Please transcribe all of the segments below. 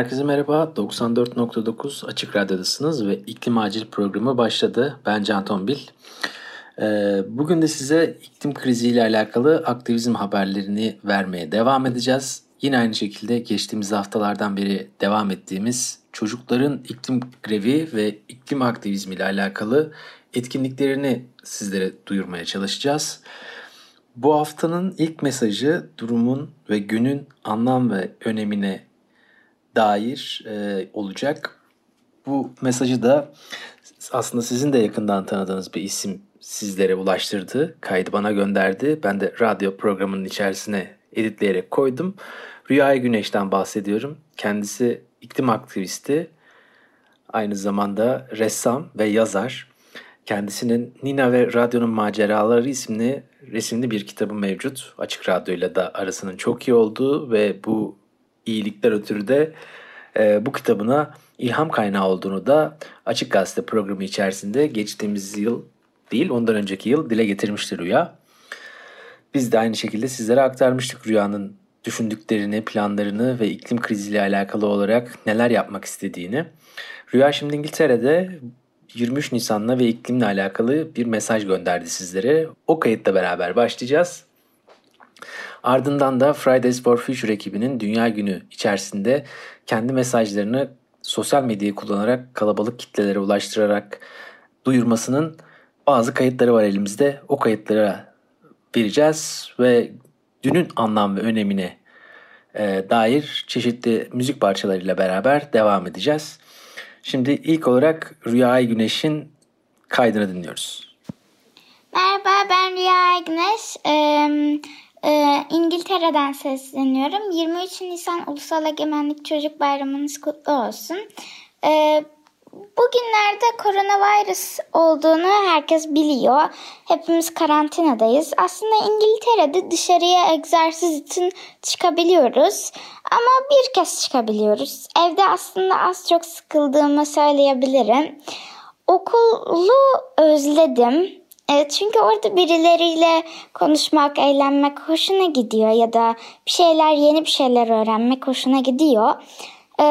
Herkese merhaba. 94.9 Açık Radyo'dasınız ve İklim Acil programı başladı. Ben Can Tombil. Ee, bugün de size iklim kriziyle alakalı aktivizm haberlerini vermeye devam edeceğiz. Yine aynı şekilde geçtiğimiz haftalardan beri devam ettiğimiz çocukların iklim grevi ve iklim aktivizmi ile alakalı etkinliklerini sizlere duyurmaya çalışacağız. Bu haftanın ilk mesajı durumun ve günün anlam ve önemine dair e, olacak. Bu mesajı da aslında sizin de yakından tanıdığınız bir isim sizlere ulaştırdı. Kaydı bana gönderdi. Ben de radyo programının içerisine editleyerek koydum. Rüya Güneş'ten bahsediyorum. Kendisi iklim aktivisti. Aynı zamanda ressam ve yazar. Kendisinin Nina ve Radyonun Maceraları isimli resimli bir kitabı mevcut. Açık Radyo'yla da arasının çok iyi olduğu ve bu iyilikler ötürü de e, bu kitabına ilham kaynağı olduğunu da Açık Gazete programı içerisinde geçtiğimiz yıl değil ondan önceki yıl dile getirmişti Rüya. Biz de aynı şekilde sizlere aktarmıştık Rüya'nın düşündüklerini, planlarını ve iklim kriziyle alakalı olarak neler yapmak istediğini. Rüya şimdi İngiltere'de 23 Nisan'la ve iklimle alakalı bir mesaj gönderdi sizlere. O kayıtla beraber başlayacağız. Ardından da Fridays for Future ekibinin Dünya Günü içerisinde kendi mesajlarını sosyal medyayı kullanarak kalabalık kitlelere ulaştırarak duyurmasının bazı kayıtları var elimizde. O kayıtlara vereceğiz ve dünün anlam ve önemine e, dair çeşitli müzik parçalarıyla beraber devam edeceğiz. Şimdi ilk olarak Rüya Güneş'in kaydını dinliyoruz. Merhaba ben Rüya Güneş. Ee, ee, İngiltere'den sesleniyorum. 23 Nisan Ulusal Egemenlik Çocuk Bayramınız kutlu olsun. Ee, bugünlerde koronavirüs olduğunu herkes biliyor. Hepimiz karantinadayız. Aslında İngiltere'de dışarıya egzersiz için çıkabiliyoruz. Ama bir kez çıkabiliyoruz. Evde aslında az çok sıkıldığımı söyleyebilirim. Okulu özledim. E, çünkü orada birileriyle konuşmak, eğlenmek hoşuna gidiyor ya da bir şeyler, yeni bir şeyler öğrenmek hoşuna gidiyor. E,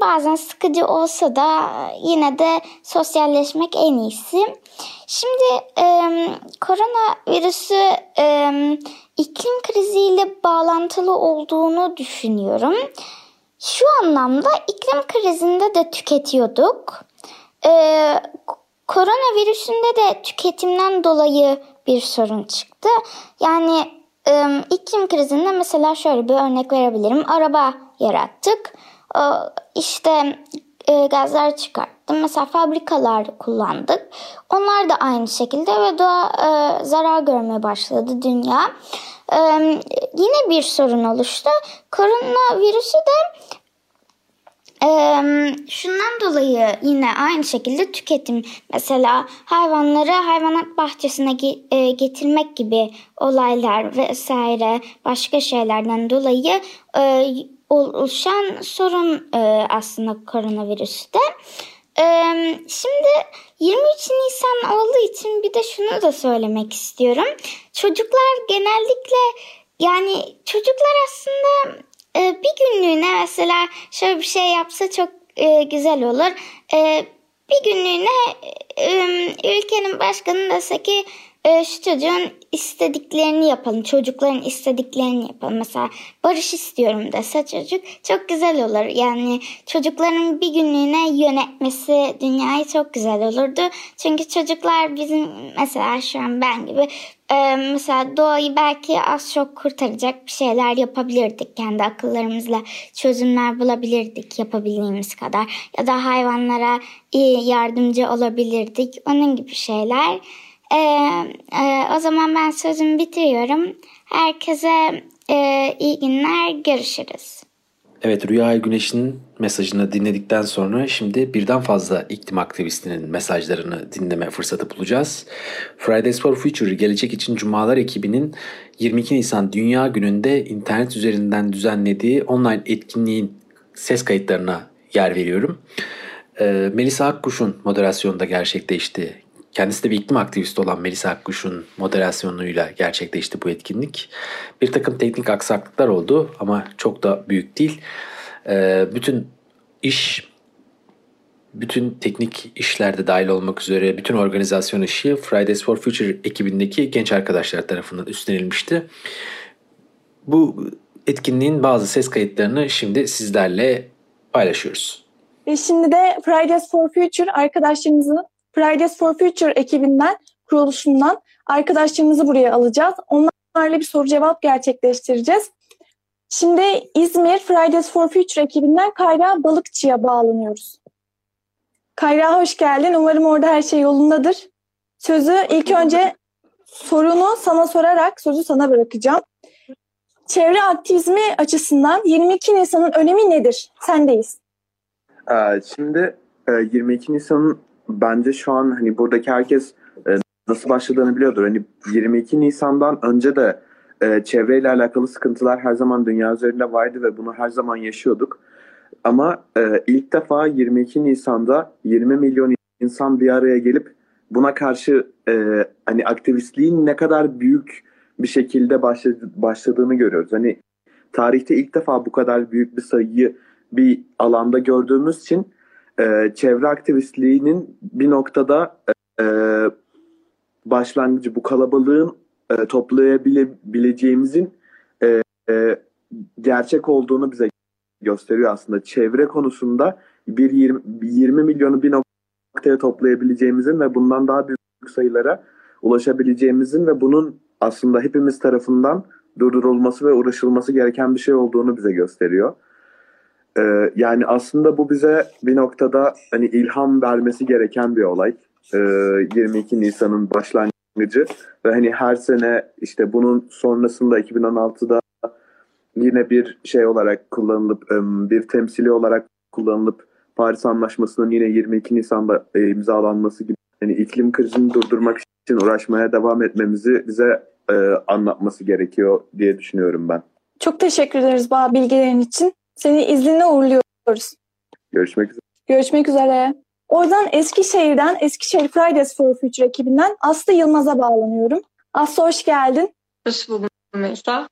bazen sıkıcı olsa da yine de sosyalleşmek en iyisi. Şimdi e, koronavirüsü e, iklim kriziyle bağlantılı olduğunu düşünüyorum. Şu anlamda iklim krizinde de tüketiyorduk. Ee, Koronavirüsünde de tüketimden dolayı bir sorun çıktı. Yani iklim krizinde mesela şöyle bir örnek verebilirim. Araba yarattık. E, işte gazlar çıkarttım. Mesela fabrikalar kullandık. Onlar da aynı şekilde ve doğa e, zarar görmeye başladı dünya. E, yine bir sorun oluştu. Koronavirüsü de şundan dolayı yine aynı şekilde tüketim mesela hayvanları hayvanat bahçesine e, getirmek gibi olaylar vesaire başka şeylerden dolayı e, oluşan sorun e, aslında koronavirüste. Şimdi 23 Nisan olduğu için bir de şunu da söylemek istiyorum. Çocuklar genellikle yani çocuklar aslında e, bir günlüğüne mesela şöyle bir şey yapsa çok e, güzel olur. E, bir günlüğüne e, ülkenin başkanı dese ki e, şu çocuğun istediklerini yapalım. Çocukların istediklerini yapalım. Mesela barış istiyorum dese çocuk çok güzel olur. Yani çocukların bir günlüğüne yönetmesi dünyayı çok güzel olurdu. Çünkü çocuklar bizim mesela şu an ben gibi e, mesela doğayı belki az çok kurtaracak bir şeyler yapabilirdik. Kendi akıllarımızla çözümler bulabilirdik yapabildiğimiz kadar. Ya da hayvanlara iyi yardımcı olabilirdik. Onun gibi şeyler. E, e, o zaman ben sözümü bitiriyorum. Herkese e, iyi günler. Görüşürüz. Evet Rüya Güneş'in mesajını dinledikten sonra şimdi birden fazla iklim aktivistinin mesajlarını dinleme fırsatı bulacağız. Fridays for Future Gelecek için Cumalar ekibinin 22 Nisan Dünya Günü'nde internet üzerinden düzenlediği online etkinliğin ses kayıtlarına yer veriyorum. Ee, Melisa Akkuş'un moderasyonunda gerçekleşti. Kendisi de bir iklim aktivisti olan Melisa Akkuş'un moderasyonuyla gerçekleşti bu etkinlik. Bir takım teknik aksaklıklar oldu ama çok da büyük değil. Ee, bütün iş, bütün teknik işlerde dahil olmak üzere bütün organizasyon işi Fridays for Future ekibindeki genç arkadaşlar tarafından üstlenilmişti. Bu etkinliğin bazı ses kayıtlarını şimdi sizlerle paylaşıyoruz. Ve şimdi de Fridays for Future arkadaşlarımızı Fridays for Future ekibinden, kuruluşundan arkadaşlarımızı buraya alacağız. Onlarla bir soru cevap gerçekleştireceğiz. Şimdi İzmir Fridays for Future ekibinden Kayra Balıkçı'ya bağlanıyoruz. Kayra hoş geldin. Umarım orada her şey yolundadır. Sözü ilk önce sorunu sana sorarak sözü sana bırakacağım. Çevre aktivizmi açısından 22 Nisan'ın önemi nedir? Sendeyiz. Ee, şimdi 22 e, Nisan'ın bence şu an hani buradaki herkes e, nasıl başladığını biliyordur. Hani 22 Nisan'dan önce de e, çevreyle alakalı sıkıntılar her zaman dünya üzerinde vardı ve bunu her zaman yaşıyorduk. Ama e, ilk defa 22 Nisan'da 20 milyon insan bir araya gelip buna karşı e, hani aktivistliğin ne kadar büyük bir şekilde başladı, başladığını görüyoruz. Hani tarihte ilk defa bu kadar büyük bir sayıyı bir alanda gördüğümüz için e, çevre aktivistliğinin bir noktada e, başlangıcı bu kalabalığın e, toplayabileceğimizin e, e, gerçek olduğunu bize gösteriyor aslında. Çevre konusunda bir 20, 20 milyonu bir noktaya toplayabileceğimizin ve bundan daha büyük sayılara ulaşabileceğimizin ve bunun aslında hepimiz tarafından durdurulması ve uğraşılması gereken bir şey olduğunu bize gösteriyor. Ee, yani aslında bu bize bir noktada hani ilham vermesi gereken bir olay. Ee, 22 Nisan'ın başlangıcı ve hani her sene işte bunun sonrasında 2016'da yine bir şey olarak kullanılıp bir temsili olarak kullanılıp Paris Anlaşması'nın yine 22 Nisan'da e, imzalanması gibi yani iklim krizini durdurmak için uğraşmaya devam etmemizi bize e, anlatması gerekiyor diye düşünüyorum ben. Çok teşekkür ederiz Bağ bilgilerin için. Seni izninle uğurluyoruz. Görüşmek üzere. Görüşmek üzere. Oradan Eskişehir'den, Eskişehir Fridays for Future ekibinden Aslı Yılmaz'a bağlanıyorum. Aslı hoş geldin. Hoş buldum Mesa.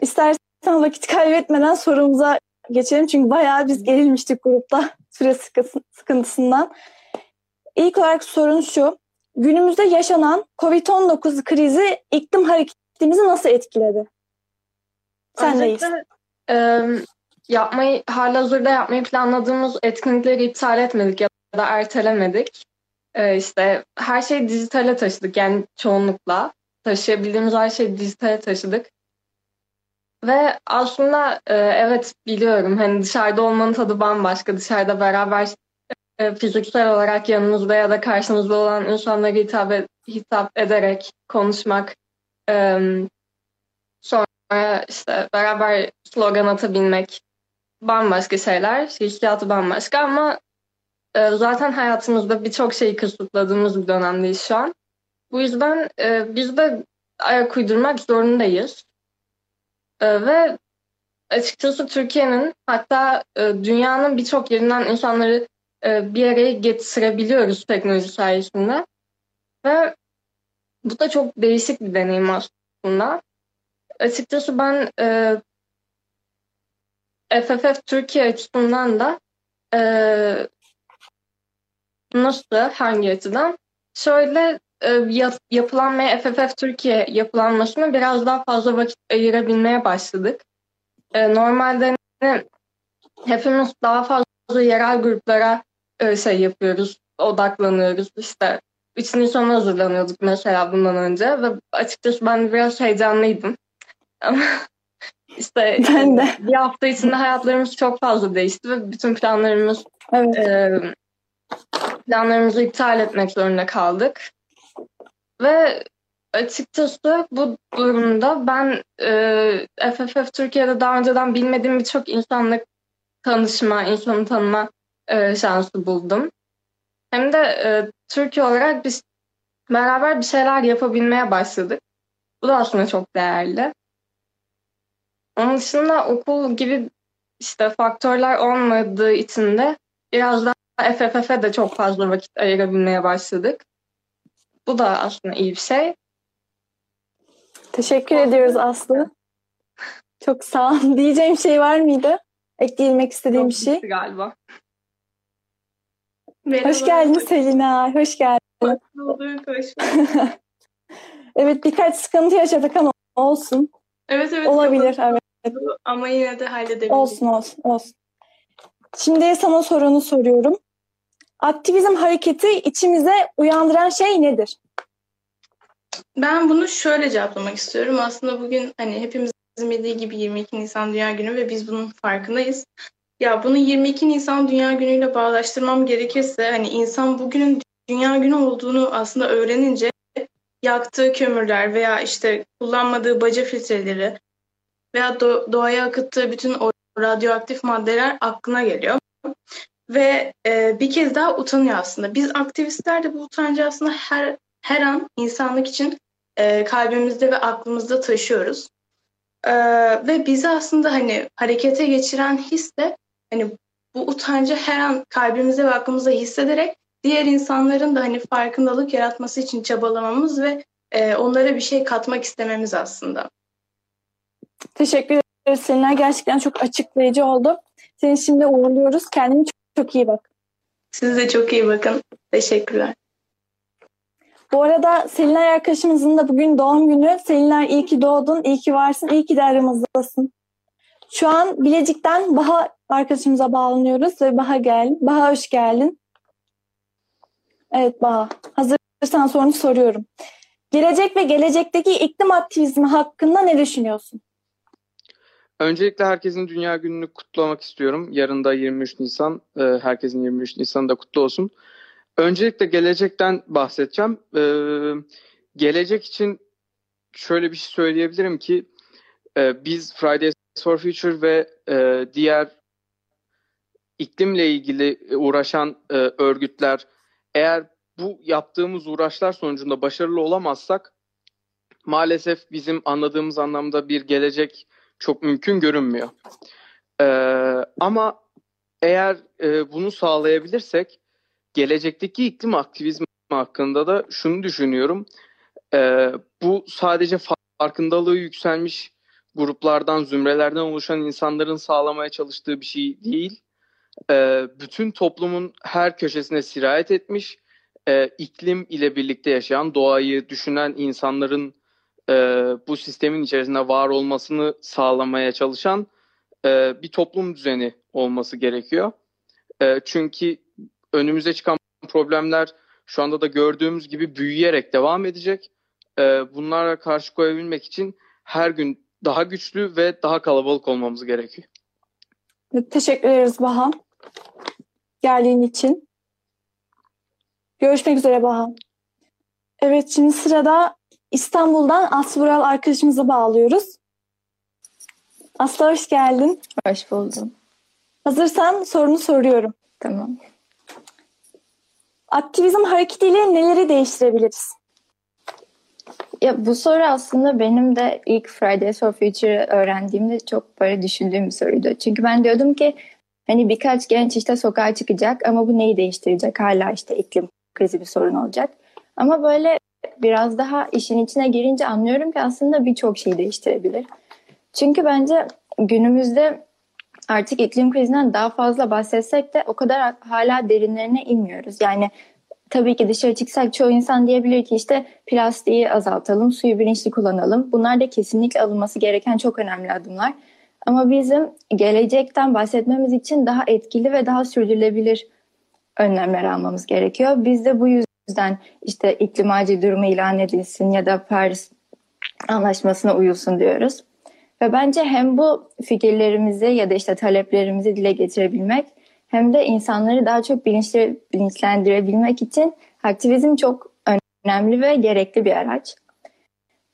İstersen vakit kaybetmeden sorumuza geçelim. Çünkü bayağı biz gerilmiştik grupta süre sıkıntısından. İlk olarak sorun şu. Günümüzde yaşanan COVID-19 krizi iklim hareketimizi nasıl etkiledi? Sendeyiz. Öncelikle, e, yapmayı halihazırda yapmayı planladığımız etkinlikleri iptal etmedik ya da ertelemedik. Ee, işte her şeyi dijitale taşıdık yani çoğunlukla. Taşıyabildiğimiz her şeyi dijitale taşıdık. Ve aslında e, evet biliyorum hani dışarıda olmanın tadı bambaşka. Dışarıda beraber e, fiziksel olarak yanımızda ya da karşımızda olan insanlara hitap, et, hitap ederek konuşmak. E, sonra işte beraber slogan atabilmek bambaşka şeyler. Hissiyatı bambaşka ama e, zaten hayatımızda birçok şeyi kısıtladığımız bir dönemdeyiz şu an. Bu yüzden e, biz de ayak uydurmak zorundayız. E, ve açıkçası Türkiye'nin hatta e, dünyanın birçok yerinden insanları e, bir araya getirebiliyoruz teknoloji sayesinde. Ve bu da çok değişik bir deneyim aslında. Açıkçası ben e, FFF Türkiye açısından da e, nasıl, hangi açıdan? Şöyle e, yap, yapılan ve FFF Türkiye yapılanmasına biraz daha fazla vakit ayırabilmeye başladık. E, normalde hepimiz daha fazla yerel gruplara e, şey yapıyoruz, odaklanıyoruz. İşte 3 Nisan hazırlanıyorduk mesela bundan önce ve açıkçası ben biraz heyecanlıydım. Ama işte ben de. bir hafta içinde hayatlarımız çok fazla değişti ve bütün planlarımız evet. e, planlarımızı iptal etmek zorunda kaldık. Ve açıkçası bu durumda ben e, FFF Türkiye'de daha önceden bilmediğim birçok insanla tanışma, insanı tanıma e, şansı buldum. Hem de e, Türkiye olarak biz beraber bir şeyler yapabilmeye başladık. Bu da aslında çok değerli. Onun dışında okul gibi işte faktörler olmadığı için de biraz daha FFF'e de çok fazla vakit ayırabilmeye başladık. Bu da aslında iyi bir şey. Teşekkür ediyoruz Aslı. Çok sağ ol. Diyeceğim şey var mıydı? Ekleyebilmek istediğim bir şey. Galiba. Merhaba. Hoş geldin Selina. Hoş geldin. Hoş. Hoş evet birkaç sıkıntı yaşadık ama olsun. Evet evet. Olabilir evet. Ama yine de halledebildik. Olsun olsun olsun. Şimdi sana sorunu soruyorum. Aktivizm hareketi içimize uyandıran şey nedir? Ben bunu şöyle cevaplamak istiyorum. Aslında bugün hani hepimizin bildiği gibi 22 Nisan Dünya Günü ve biz bunun farkındayız. Ya bunu 22 Nisan Dünya Günü'yle bağdaştırmam gerekirse hani insan bugünün Dünya Günü olduğunu aslında öğrenince yaktığı kömürler veya işte kullanmadığı baca filtreleri veya do- doğaya akıttığı bütün o radyoaktif maddeler aklına geliyor. Ve e, bir kez daha utanıyor aslında. Biz aktivistler de bu utancı aslında her her an insanlık için e, kalbimizde ve aklımızda taşıyoruz. E, ve bizi aslında hani harekete geçiren his de hani bu utancı her an kalbimizde ve aklımızda hissederek diğer insanların da hani farkındalık yaratması için çabalamamız ve e, onlara bir şey katmak istememiz aslında. Teşekkür ederiz Selina. Gerçekten çok açıklayıcı oldu. Seni şimdi uğurluyoruz. Kendine çok, çok iyi bak. Siz de çok iyi bakın. Teşekkürler. Bu arada Selinay arkadaşımızın da bugün doğum günü. Selinay iyi ki doğdun, iyi ki varsın, iyi ki de aramızdasın. Şu an Bilecik'ten Baha arkadaşımıza bağlanıyoruz ve Baha gel. Baha hoş geldin. Evet Baha. Hazırsan sorunu soruyorum. Gelecek ve gelecekteki iklim aktivizmi hakkında ne düşünüyorsun? Öncelikle herkesin Dünya Günü'nü kutlamak istiyorum. Yarın da 23 Nisan. Herkesin 23 Nisan'ı da kutlu olsun. Öncelikle gelecekten bahsedeceğim. Ee, gelecek için şöyle bir şey söyleyebilirim ki e, biz Fridays for Future ve e, diğer iklimle ilgili uğraşan e, örgütler eğer bu yaptığımız uğraşlar sonucunda başarılı olamazsak maalesef bizim anladığımız anlamda bir gelecek çok mümkün görünmüyor. Ee, ama eğer e, bunu sağlayabilirsek gelecekteki iklim aktivizmi hakkında da şunu düşünüyorum. Ee, bu sadece farkındalığı yükselmiş gruplardan, zümrelerden oluşan insanların sağlamaya çalıştığı bir şey değil. Ee, bütün toplumun her köşesine sirayet etmiş, e, iklim ile birlikte yaşayan, doğayı düşünen insanların e, bu sistemin içerisinde var olmasını sağlamaya çalışan e, bir toplum düzeni olması gerekiyor. E, çünkü önümüze çıkan problemler şu anda da gördüğümüz gibi büyüyerek devam edecek. Ee, bunlara karşı koyabilmek için her gün daha güçlü ve daha kalabalık olmamız gerekiyor. Teşekkür ederiz Baha. Geldiğin için. Görüşmek üzere Baha. Evet şimdi sırada İstanbul'dan Aslı Vural arkadaşımızı bağlıyoruz. Aslı hoş geldin. Hoş buldum. Hazırsan sorunu soruyorum. Tamam. Aktivizm hareketiyle neleri değiştirebiliriz? Ya bu soru aslında benim de ilk Fridays for Future öğrendiğimde çok böyle düşündüğüm bir soruydu. Çünkü ben diyordum ki hani birkaç genç işte sokağa çıkacak ama bu neyi değiştirecek? Hala işte iklim krizi bir sorun olacak. Ama böyle biraz daha işin içine girince anlıyorum ki aslında birçok şey değiştirebilir. Çünkü bence günümüzde artık iklim krizinden daha fazla bahsetsek de o kadar hala derinlerine inmiyoruz. Yani tabii ki dışarı çıksak çoğu insan diyebilir ki işte plastiği azaltalım, suyu bilinçli kullanalım. Bunlar da kesinlikle alınması gereken çok önemli adımlar. Ama bizim gelecekten bahsetmemiz için daha etkili ve daha sürdürülebilir önlemler almamız gerekiyor. Biz de bu yüzden işte iklim acil durumu ilan edilsin ya da Paris anlaşmasına uyulsun diyoruz. Ve bence hem bu fikirlerimizi ya da işte taleplerimizi dile getirebilmek hem de insanları daha çok bilinçli, bilinçlendirebilmek için aktivizm çok önemli ve gerekli bir araç.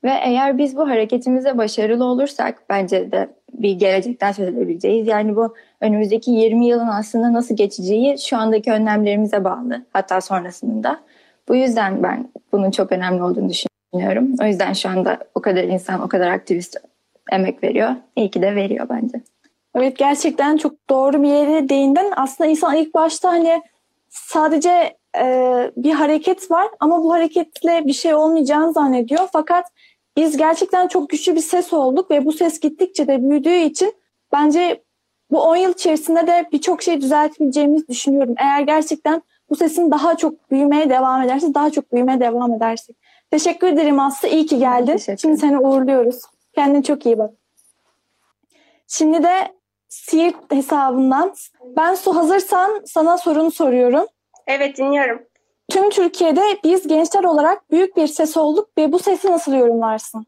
Ve eğer biz bu hareketimize başarılı olursak bence de bir gelecekten söz edebileceğiz. Yani bu önümüzdeki 20 yılın aslında nasıl geçeceği şu andaki önlemlerimize bağlı. Hatta sonrasında. Bu yüzden ben bunun çok önemli olduğunu düşünüyorum. O yüzden şu anda o kadar insan, o kadar aktivist emek veriyor. İyi ki de veriyor bence. Evet gerçekten çok doğru bir yere değindin. Aslında insan ilk başta hani sadece e, bir hareket var ama bu hareketle bir şey olmayacağını zannediyor. Fakat biz gerçekten çok güçlü bir ses olduk ve bu ses gittikçe de büyüdüğü için bence bu 10 yıl içerisinde de birçok şey düzeltebileceğimizi düşünüyorum. Eğer gerçekten bu sesin daha çok büyümeye devam ederse, daha çok büyümeye devam edersek. Teşekkür ederim Aslı. İyi ki geldin. Şimdi seni uğurluyoruz. Kendine çok iyi bak. Şimdi de Siirt hesabından. Ben Su hazırsan sana sorunu soruyorum. Evet dinliyorum. Tüm Türkiye'de biz gençler olarak büyük bir ses olduk ve bu sesi nasıl yorumlarsın?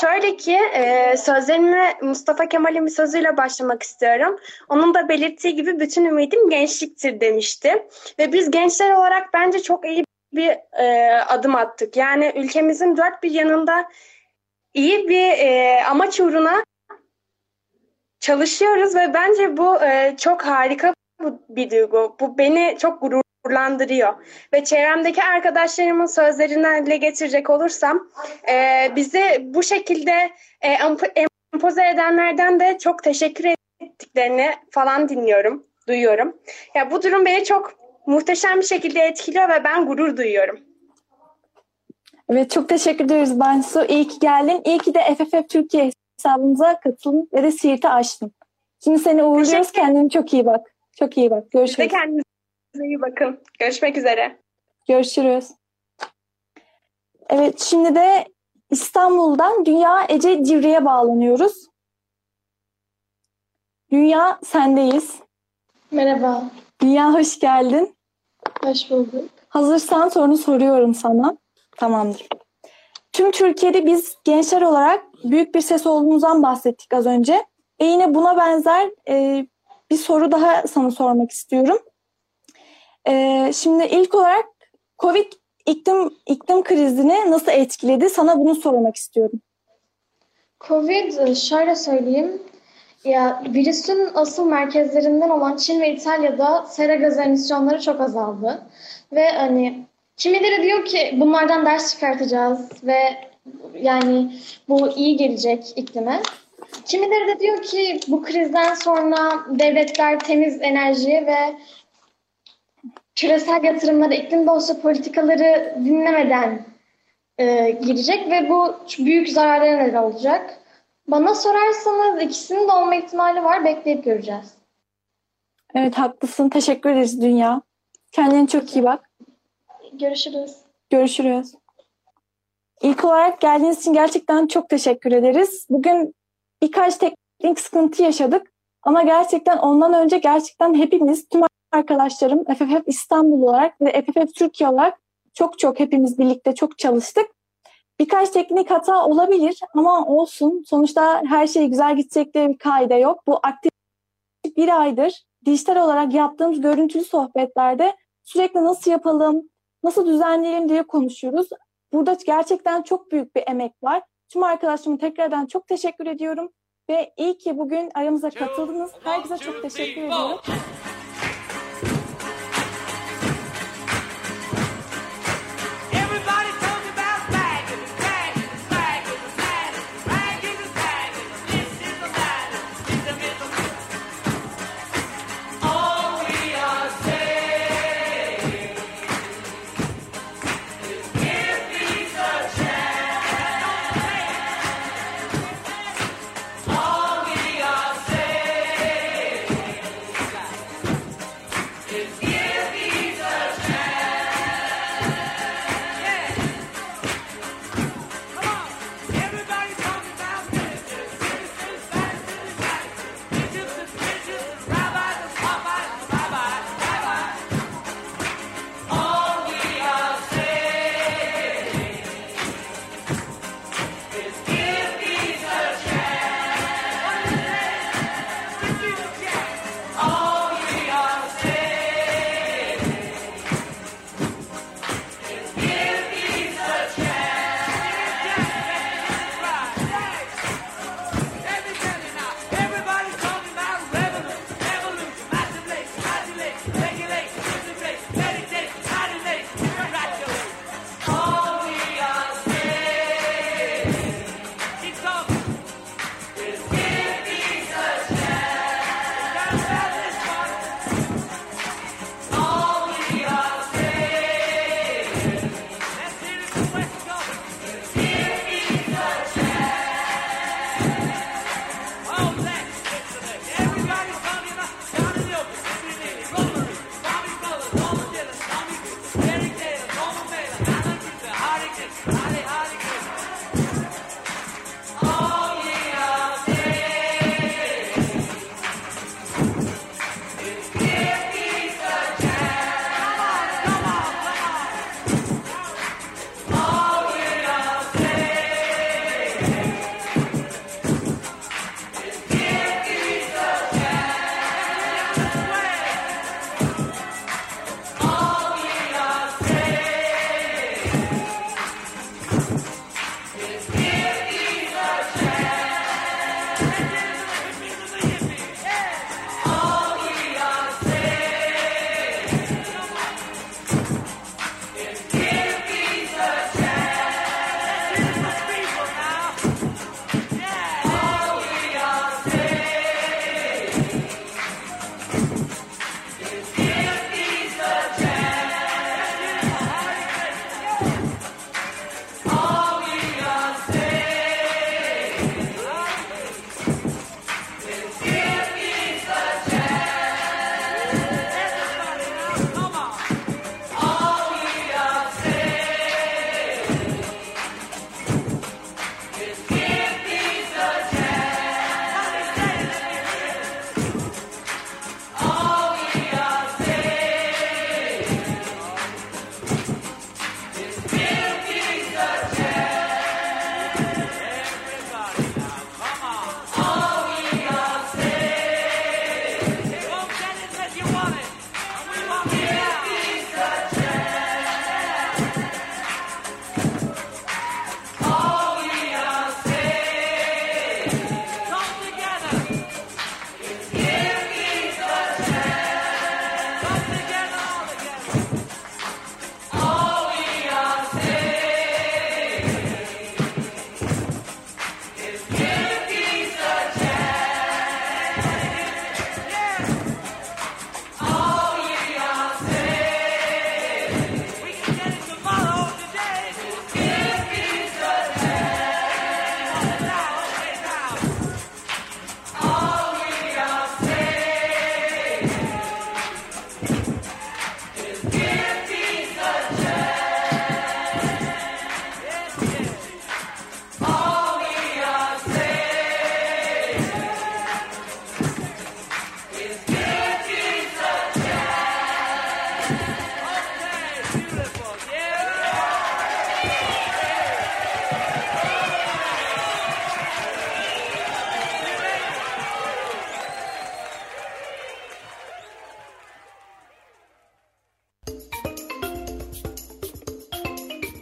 Şöyle ki e, sözlerime Mustafa Kemal'in bir sözüyle başlamak istiyorum. Onun da belirttiği gibi bütün ümidim gençliktir demişti. Ve biz gençler olarak bence çok iyi bir e, adım attık. Yani ülkemizin dört bir yanında iyi bir e, amaç uğruna çalışıyoruz ve bence bu e, çok harika bir duygu. Bu beni çok gururlandırıyor. Ve çevremdeki arkadaşlarımın sözlerinden dile getirecek olursam e, bizi bu şekilde e, empoze edenlerden de çok teşekkür ettiklerini falan dinliyorum, duyuyorum. Ya bu durum beni çok muhteşem bir şekilde etkiliyor ve ben gurur duyuyorum. Evet çok teşekkür ederiz Bansu. İyi ki geldin. İyi ki de FFF Türkiye hesabımıza katıldın ve de Siirt'i açtın. Şimdi seni uğurluyoruz. Kendine çok iyi bak. Çok iyi bak. Görüşürüz. İyi bakın. Görüşmek üzere. Görüşürüz. Evet şimdi de İstanbul'dan Dünya Ece Civri'ye bağlanıyoruz. Dünya sendeyiz. Merhaba. Dünya hoş geldin. Hoş bulduk. Hazırsan sorunu soruyorum sana. Tamamdır. Tüm Türkiye'de biz gençler olarak büyük bir ses olduğumuzdan bahsettik az önce. Ve yine buna benzer e, bir soru daha sana sormak istiyorum. E, şimdi ilk olarak Covid iklim iklim krizini nasıl etkiledi? Sana bunu sormak istiyorum. Covid şöyle söyleyeyim. Ya virüsün asıl merkezlerinden olan Çin ve İtalya'da sera gaz emisyonları çok azaldı. Ve hani kimileri diyor ki bunlardan ders çıkartacağız ve yani bu iyi gelecek iklime. Kimileri de diyor ki bu krizden sonra devletler temiz enerjiye ve küresel yatırımlara, iklim dostu politikaları dinlemeden e, girecek ve bu büyük zararlara neden olacak. Bana sorarsanız ikisinin de olma ihtimali var. Bekleyip göreceğiz. Evet haklısın. Teşekkür ederiz Dünya. Kendine çok iyi bak. Görüşürüz. Görüşürüz. İlk olarak geldiğiniz için gerçekten çok teşekkür ederiz. Bugün birkaç teknik sıkıntı yaşadık. Ama gerçekten ondan önce gerçekten hepimiz, tüm arkadaşlarım FFF İstanbul olarak ve FFF Türkiye olarak çok çok hepimiz birlikte çok çalıştık. Birkaç teknik hata olabilir ama olsun. Sonuçta her şey güzel gidecek diye bir kaide yok. Bu aktif bir aydır dijital olarak yaptığımız görüntülü sohbetlerde sürekli nasıl yapalım, nasıl düzenleyelim diye konuşuyoruz. Burada gerçekten çok büyük bir emek var. Tüm arkadaşlarıma tekrardan çok teşekkür ediyorum. Ve iyi ki bugün aramıza katıldınız. Herkese çok teşekkür ediyorum.